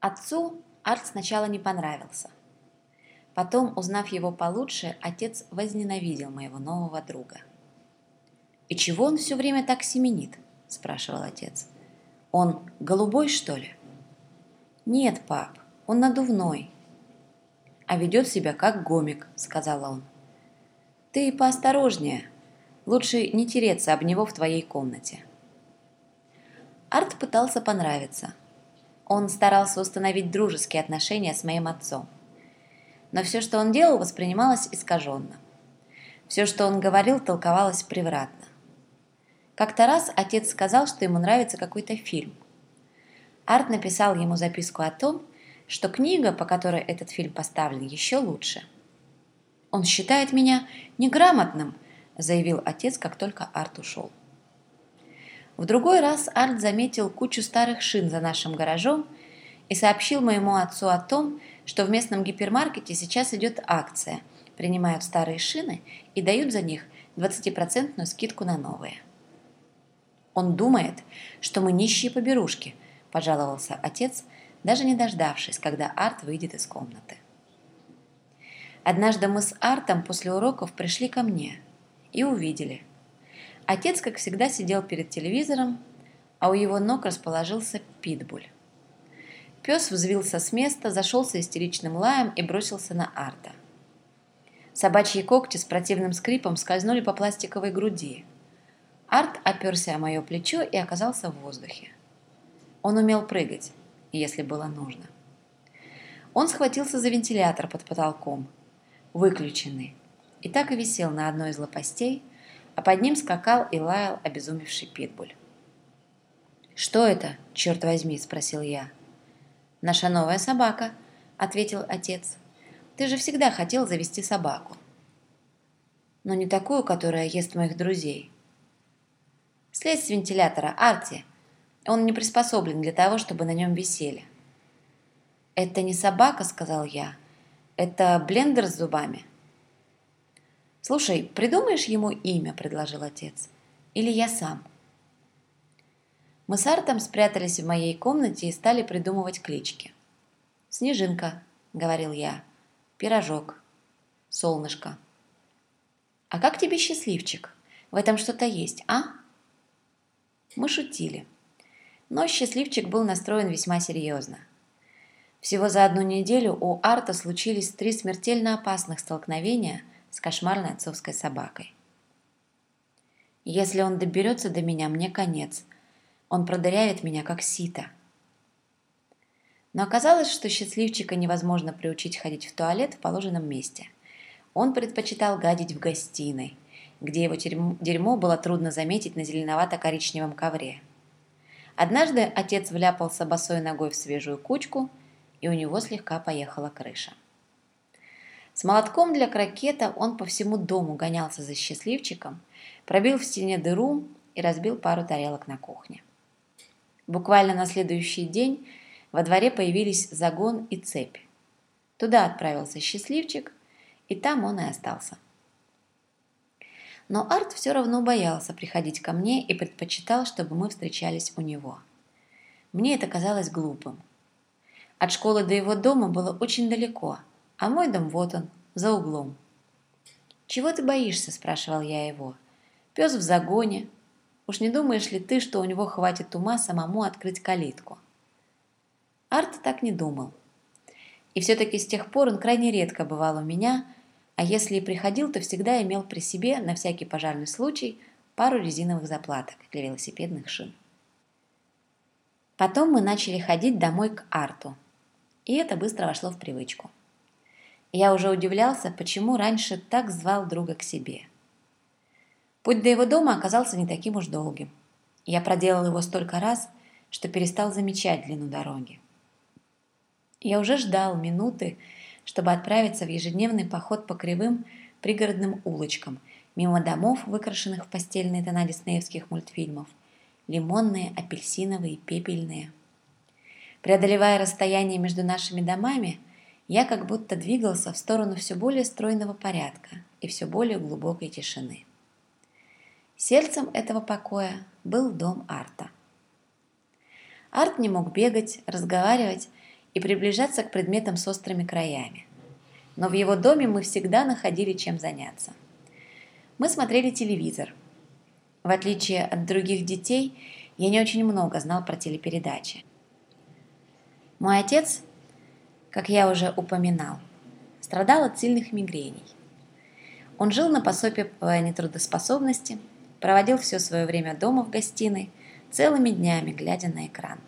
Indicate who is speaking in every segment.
Speaker 1: Отцу Арт сначала не понравился. Потом, узнав его получше, отец возненавидел моего нового друга. «И чего он все время так семенит?» – спрашивал отец. «Он голубой, что ли?» «Нет, пап, он надувной». «А ведет себя как гомик», – сказал он. «Ты поосторожнее. Лучше не тереться об него в твоей комнате». Арт пытался понравиться. Он старался установить дружеские отношения с моим отцом. Но все, что он делал, воспринималось искаженно. Все, что он говорил, толковалось превратно. Как-то раз отец сказал, что ему нравится какой-то фильм. Арт написал ему записку о том, что книга, по которой этот фильм поставлен, еще лучше. «Он считает меня неграмотным», – заявил отец, как только Арт ушел. В другой раз Арт заметил кучу старых шин за нашим гаражом и сообщил моему отцу о том, что в местном гипермаркете сейчас идет акция. Принимают старые шины и дают за них 20% скидку на новые. «Он думает, что мы нищие поберушки», – пожаловался отец, даже не дождавшись, когда Арт выйдет из комнаты. Однажды мы с Артом после уроков пришли ко мне и увидели – Отец, как всегда, сидел перед телевизором, а у его ног расположился питбуль. Пес взвился с места, зашелся истеричным лаем и бросился на Арта. Собачьи когти с противным скрипом скользнули по пластиковой груди. Арт оперся о мое плечо и оказался в воздухе. Он умел прыгать, если было нужно. Он схватился за вентилятор под потолком, выключенный, и так и висел на одной из лопастей, а под ним скакал и лаял обезумевший питбуль. «Что это, черт возьми?» – спросил я. «Наша новая собака», – ответил отец. «Ты же всегда хотел завести собаку». «Но не такую, которая ест моих друзей». «Слезь с вентилятора, Арти. Он не приспособлен для того, чтобы на нем висели». «Это не собака», – сказал я. «Это блендер с зубами». «Слушай, придумаешь ему имя?» – предложил отец. «Или я сам?» Мы с Артом спрятались в моей комнате и стали придумывать клички. «Снежинка», – говорил я, – «пирожок», «солнышко». «А как тебе счастливчик? В этом что-то есть, а?» Мы шутили. Но счастливчик был настроен весьма серьезно. Всего за одну неделю у Арта случились три смертельно опасных столкновения – с кошмарной отцовской собакой. Если он доберется до меня, мне конец. Он продырявит меня, как сито. Но оказалось, что счастливчика невозможно приучить ходить в туалет в положенном месте. Он предпочитал гадить в гостиной, где его дерьмо было трудно заметить на зеленовато-коричневом ковре. Однажды отец вляпался босой ногой в свежую кучку, и у него слегка поехала крыша. С молотком для крокета он по всему дому гонялся за счастливчиком, пробил в стене дыру и разбил пару тарелок на кухне. Буквально на следующий день во дворе появились загон и цепь. Туда отправился счастливчик, и там он и остался. Но Арт все равно боялся приходить ко мне и предпочитал, чтобы мы встречались у него. Мне это казалось глупым. От школы до его дома было очень далеко – а мой дом вот он, за углом. «Чего ты боишься?» – спрашивал я его. «Пес в загоне. Уж не думаешь ли ты, что у него хватит ума самому открыть калитку?» Арт так не думал. И все-таки с тех пор он крайне редко бывал у меня, а если и приходил, то всегда имел при себе, на всякий пожарный случай, пару резиновых заплаток для велосипедных шин. Потом мы начали ходить домой к Арту, и это быстро вошло в привычку. Я уже удивлялся, почему раньше так звал друга к себе. Путь до его дома оказался не таким уж долгим. Я проделал его столько раз, что перестал замечать длину дороги. Я уже ждал минуты, чтобы отправиться в ежедневный поход по кривым пригородным улочкам, мимо домов, выкрашенных в постельные тона диснеевских мультфильмов, лимонные, апельсиновые, пепельные. Преодолевая расстояние между нашими домами, я как будто двигался в сторону все более стройного порядка и все более глубокой тишины. Сердцем этого покоя был дом Арта. Арт не мог бегать, разговаривать и приближаться к предметам с острыми краями. Но в его доме мы всегда находили чем заняться. Мы смотрели телевизор. В отличие от других детей, я не очень много знал про телепередачи. Мой отец, как я уже упоминал, страдал от сильных мигрений. Он жил на пособие по нетрудоспособности, проводил все свое время дома в гостиной, целыми днями глядя на экран.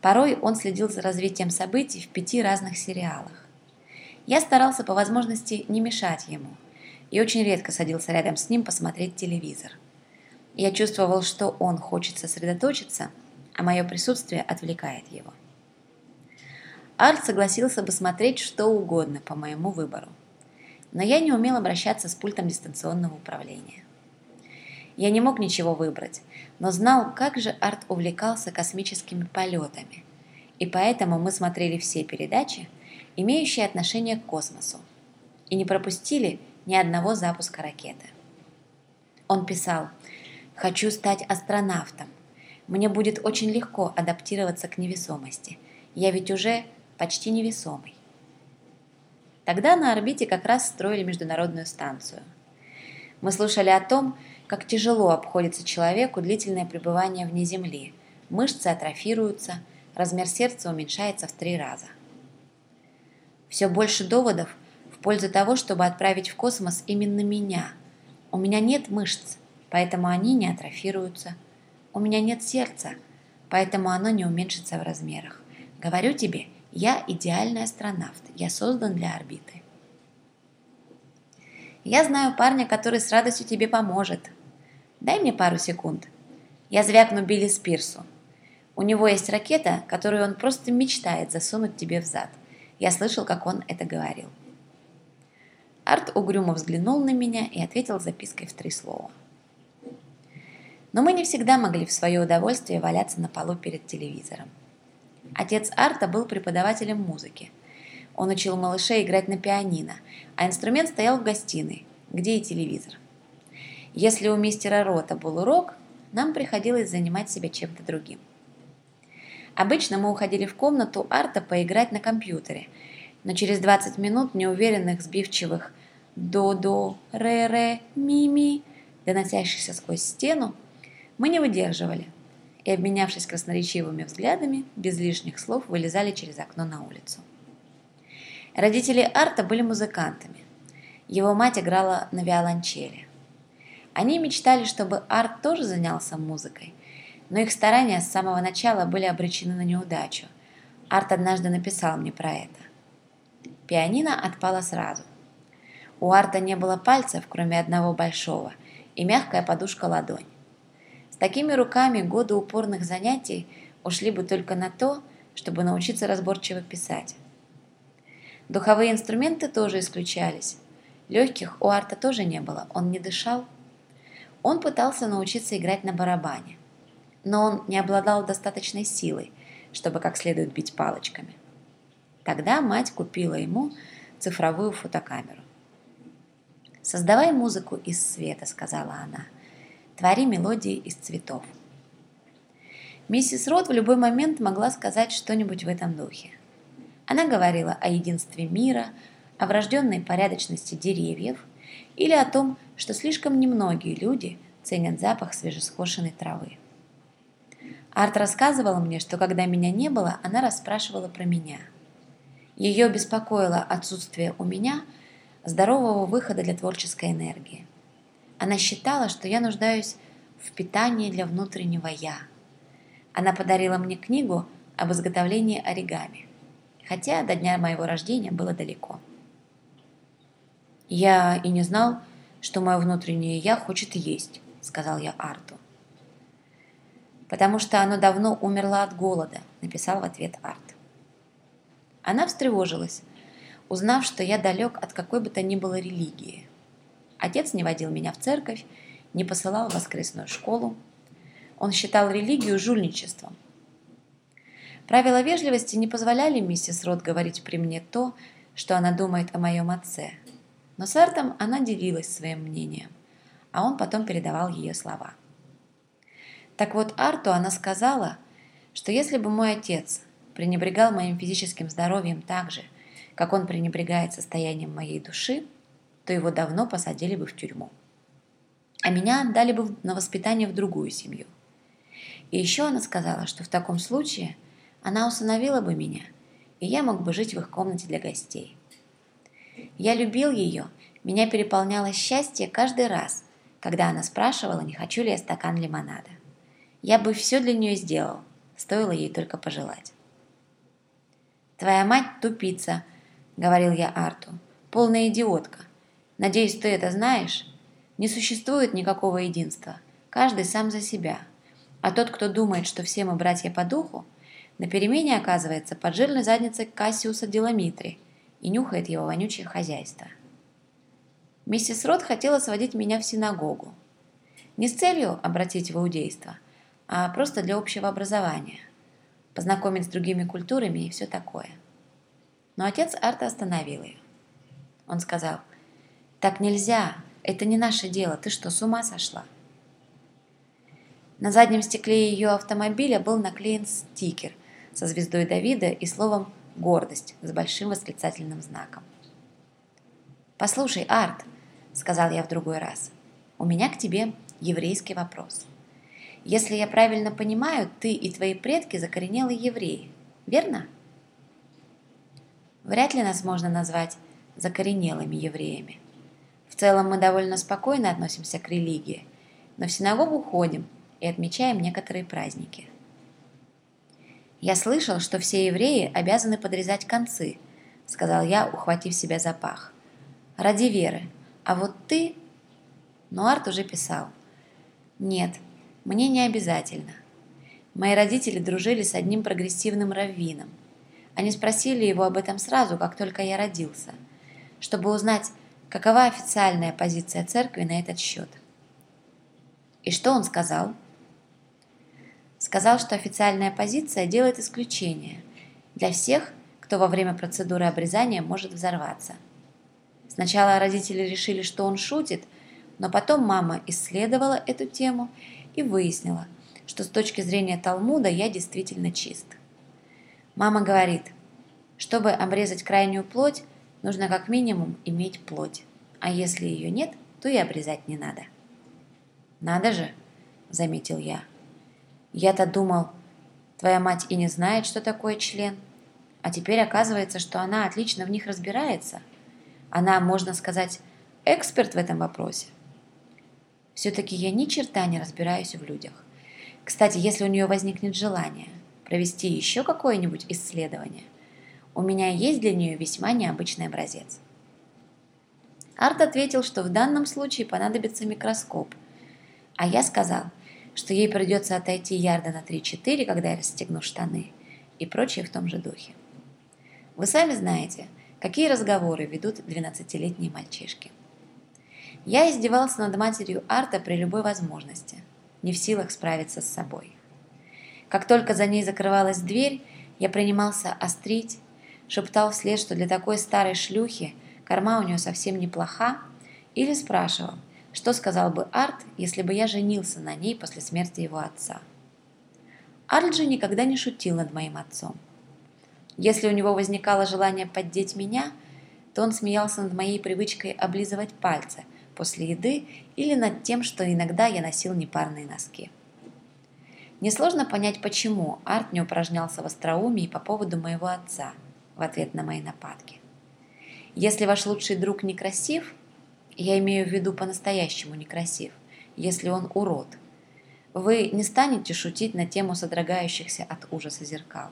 Speaker 1: Порой он следил за развитием событий в пяти разных сериалах. Я старался по возможности не мешать ему и очень редко садился рядом с ним посмотреть телевизор. Я чувствовал, что он хочет сосредоточиться, а мое присутствие отвлекает его. Арт согласился бы смотреть что угодно по моему выбору, но я не умел обращаться с пультом дистанционного управления. Я не мог ничего выбрать, но знал, как же Арт увлекался космическими полетами. И поэтому мы смотрели все передачи, имеющие отношение к космосу, и не пропустили ни одного запуска ракеты. Он писал «Хочу стать астронавтом. Мне будет очень легко адаптироваться к невесомости. Я ведь уже почти невесомый». Тогда на орбите как раз строили международную станцию. Мы слушали о том, как тяжело обходится человеку длительное пребывание вне Земли. Мышцы атрофируются, размер сердца уменьшается в три раза. Все больше доводов в пользу того, чтобы отправить в космос именно меня. У меня нет мышц, поэтому они не атрофируются. У меня нет сердца, поэтому оно не уменьшится в размерах. Говорю тебе, я идеальный астронавт, я создан для орбиты. Я знаю парня, который с радостью тебе поможет, Дай мне пару секунд. Я звякну Билли Спирсу. У него есть ракета, которую он просто мечтает засунуть тебе в зад. Я слышал, как он это говорил. Арт угрюмо взглянул на меня и ответил запиской в три слова. Но мы не всегда могли в свое удовольствие валяться на полу перед телевизором. Отец Арта был преподавателем музыки. Он учил малышей играть на пианино, а инструмент стоял в гостиной, где и телевизор. Если у мистера Рота был урок, нам приходилось занимать себя чем-то другим. Обычно мы уходили в комнату Арта поиграть на компьютере, но через 20 минут неуверенных, сбивчивых «до-до», «ре-ре», «ми-ми», доносящихся сквозь стену, мы не выдерживали и, обменявшись красноречивыми взглядами, без лишних слов вылезали через окно на улицу. Родители Арта были музыкантами. Его мать играла на виолончели. Они мечтали, чтобы Арт тоже занялся музыкой, но их старания с самого начала были обречены на неудачу. Арт однажды написал мне про это. Пианино отпало сразу. У Арта не было пальцев, кроме одного большого, и мягкая подушка-ладонь. С такими руками годы упорных занятий ушли бы только на то, чтобы научиться разборчиво писать. Духовые инструменты тоже исключались. Легких у Арта тоже не было, он не дышал, он пытался научиться играть на барабане, но он не обладал достаточной силой, чтобы как следует бить палочками. Тогда мать купила ему цифровую фотокамеру. «Создавай музыку из света», — сказала она. «Твори мелодии из цветов». Миссис Рот в любой момент могла сказать что-нибудь в этом духе. Она говорила о единстве мира, о врожденной порядочности деревьев или о том, что слишком немногие люди ценят запах свежескошенной травы. Арт рассказывала мне, что когда меня не было, она расспрашивала про меня. Ее беспокоило отсутствие у меня здорового выхода для творческой энергии. Она считала, что я нуждаюсь в питании для внутреннего «я». Она подарила мне книгу об изготовлении оригами, хотя до дня моего рождения было далеко. Я и не знал, что мое внутреннее «я» хочет есть, сказал я Арту. Потому что оно давно умерло от голода, написал в ответ Арт. Она встревожилась, узнав, что я далек от какой бы то ни было религии. Отец не водил меня в церковь, не посылал в воскресную школу. Он считал религию жульничеством. Правила вежливости не позволяли миссис Рот говорить при мне то, что она думает о моем отце – но с Артом она делилась своим мнением, а он потом передавал ее слова. Так вот, Арту она сказала, что если бы мой отец пренебрегал моим физическим здоровьем так же, как он пренебрегает состоянием моей души, то его давно посадили бы в тюрьму. А меня отдали бы на воспитание в другую семью. И еще она сказала, что в таком случае она усыновила бы меня, и я мог бы жить в их комнате для гостей. Я любил ее, меня переполняло счастье каждый раз, когда она спрашивала, не хочу ли я стакан лимонада. Я бы все для нее сделал, стоило ей только пожелать. «Твоя мать тупица», — говорил я Арту, — «полная идиотка. Надеюсь, ты это знаешь? Не существует никакого единства. Каждый сам за себя. А тот, кто думает, что все мы братья по духу, на перемене оказывается под жирной задницей Кассиуса Деламитри и нюхает его вонючее хозяйство». Миссис Рот хотела сводить меня в синагогу. Не с целью обратить в иудейство, а просто для общего образования. Познакомить с другими культурами и все такое. Но отец Арта остановил ее. Он сказал, «Так нельзя, это не наше дело, ты что, с ума сошла?» На заднем стекле ее автомобиля был наклеен стикер со звездой Давида и словом «гордость» с большим восклицательным знаком. «Послушай, Арт», — сказал я в другой раз, — «у меня к тебе еврейский вопрос. Если я правильно понимаю, ты и твои предки закоренелые евреи, верно?» Вряд ли нас можно назвать закоренелыми евреями. Целом мы довольно спокойно относимся к религии, но в синагогу ходим и отмечаем некоторые праздники. «Я слышал, что все евреи обязаны подрезать концы», — сказал я, ухватив себя за пах. «Ради веры. А вот ты...» Но Арт уже писал. «Нет, мне не обязательно. Мои родители дружили с одним прогрессивным раввином. Они спросили его об этом сразу, как только я родился, чтобы узнать, какова официальная позиция церкви на этот счет. И что он сказал? Сказал, что официальная позиция делает исключение для всех, кто во время процедуры обрезания может взорваться. Сначала родители решили, что он шутит, но потом мама исследовала эту тему и выяснила, что с точки зрения Талмуда я действительно чист. Мама говорит, чтобы обрезать крайнюю плоть, нужно как минимум иметь плоть, а если ее нет, то и обрезать не надо. «Надо же», — заметил я. «Я-то думал, твоя мать и не знает, что такое член, а теперь оказывается, что она отлично в них разбирается. Она, можно сказать, эксперт в этом вопросе». Все-таки я ни черта не разбираюсь в людях. Кстати, если у нее возникнет желание провести еще какое-нибудь исследование, у меня есть для нее весьма необычный образец. Арт ответил, что в данном случае понадобится микроскоп, а я сказал, что ей придется отойти ярда на 3-4, когда я расстегну штаны, и прочее в том же духе. Вы сами знаете, какие разговоры ведут 12-летние мальчишки. Я издевался над матерью Арта при любой возможности, не в силах справиться с собой. Как только за ней закрывалась дверь, я принимался острить, шептал вслед, что для такой старой шлюхи корма у нее совсем неплоха, или спрашивал, что сказал бы Арт, если бы я женился на ней после смерти его отца. Арт же никогда не шутил над моим отцом. Если у него возникало желание поддеть меня, то он смеялся над моей привычкой облизывать пальцы, после еды или над тем, что иногда я носил непарные носки. Несложно понять, почему Арт не упражнялся в остроумии по поводу моего отца в ответ на мои нападки. Если ваш лучший друг некрасив, я имею в виду по-настоящему некрасив, если он урод, вы не станете шутить на тему содрогающихся от ужаса зеркал.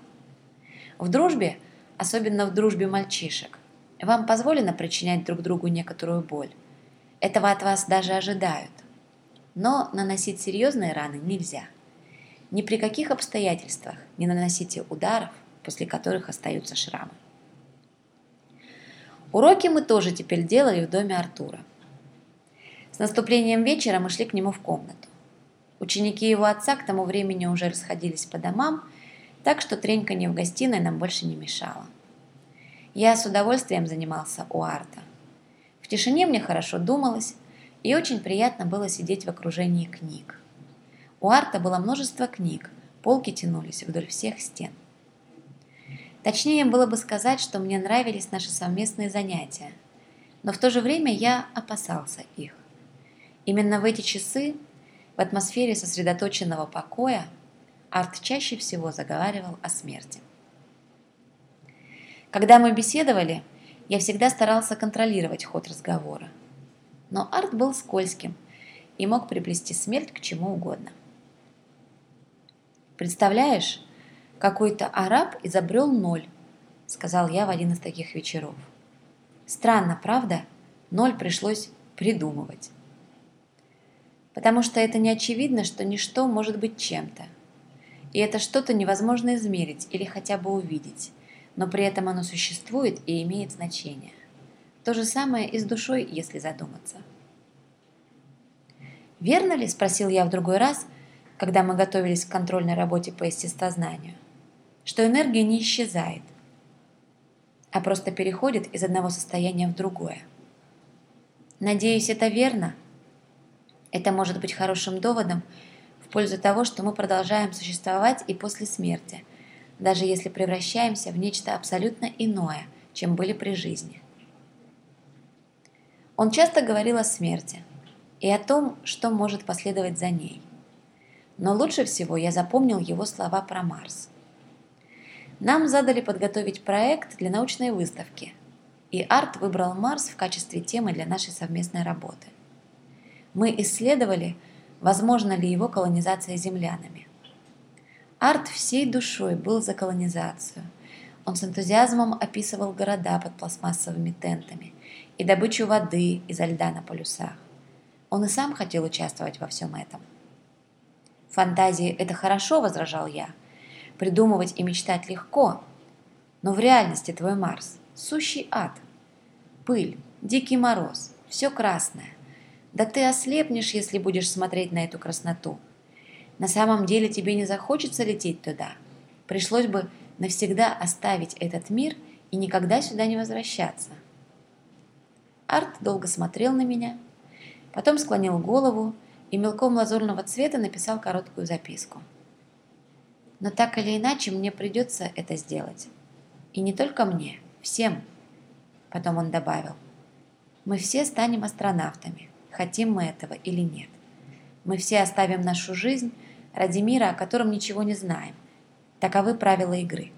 Speaker 1: В дружбе, особенно в дружбе мальчишек, вам позволено причинять друг другу некоторую боль, этого от вас даже ожидают. Но наносить серьезные раны нельзя. Ни при каких обстоятельствах не наносите ударов, после которых остаются шрамы. Уроки мы тоже теперь делали в доме Артура. С наступлением вечера мы шли к нему в комнату. Ученики его отца к тому времени уже расходились по домам, так что треньканье в гостиной нам больше не мешало. Я с удовольствием занимался у Арта тишине мне хорошо думалось, и очень приятно было сидеть в окружении книг. У Арта было множество книг, полки тянулись вдоль всех стен. Точнее было бы сказать, что мне нравились наши совместные занятия, но в то же время я опасался их. Именно в эти часы, в атмосфере сосредоточенного покоя, Арт чаще всего заговаривал о смерти. Когда мы беседовали, я всегда старался контролировать ход разговора. Но Арт был скользким и мог приплести смерть к чему угодно. «Представляешь, какой-то араб изобрел ноль», — сказал я в один из таких вечеров. «Странно, правда? Ноль пришлось придумывать». Потому что это не очевидно, что ничто может быть чем-то. И это что-то невозможно измерить или хотя бы увидеть но при этом оно существует и имеет значение. То же самое и с душой, если задуматься. «Верно ли?» – спросил я в другой раз, когда мы готовились к контрольной работе по естествознанию, что энергия не исчезает, а просто переходит из одного состояния в другое. Надеюсь, это верно. Это может быть хорошим доводом в пользу того, что мы продолжаем существовать и после смерти – даже если превращаемся в нечто абсолютно иное, чем были при жизни. Он часто говорил о смерти и о том, что может последовать за ней. Но лучше всего я запомнил его слова про Марс. Нам задали подготовить проект для научной выставки, и Арт выбрал Марс в качестве темы для нашей совместной работы. Мы исследовали, возможно ли его колонизация землянами. Арт всей душой был за колонизацию. Он с энтузиазмом описывал города под пластмассовыми тентами и добычу воды изо льда на полюсах. Он и сам хотел участвовать во всем этом. «Фантазии – это хорошо», – возражал я. «Придумывать и мечтать легко, но в реальности твой Марс – сущий ад. Пыль, дикий мороз, все красное. Да ты ослепнешь, если будешь смотреть на эту красноту». На самом деле тебе не захочется лететь туда. Пришлось бы навсегда оставить этот мир и никогда сюда не возвращаться. Арт долго смотрел на меня, потом склонил голову и мелком лазурного цвета написал короткую записку. Но так или иначе мне придется это сделать. И не только мне, всем. Потом он добавил. Мы все станем астронавтами, хотим мы этого или нет. Мы все оставим нашу жизнь ради мира, о котором ничего не знаем. Таковы правила игры.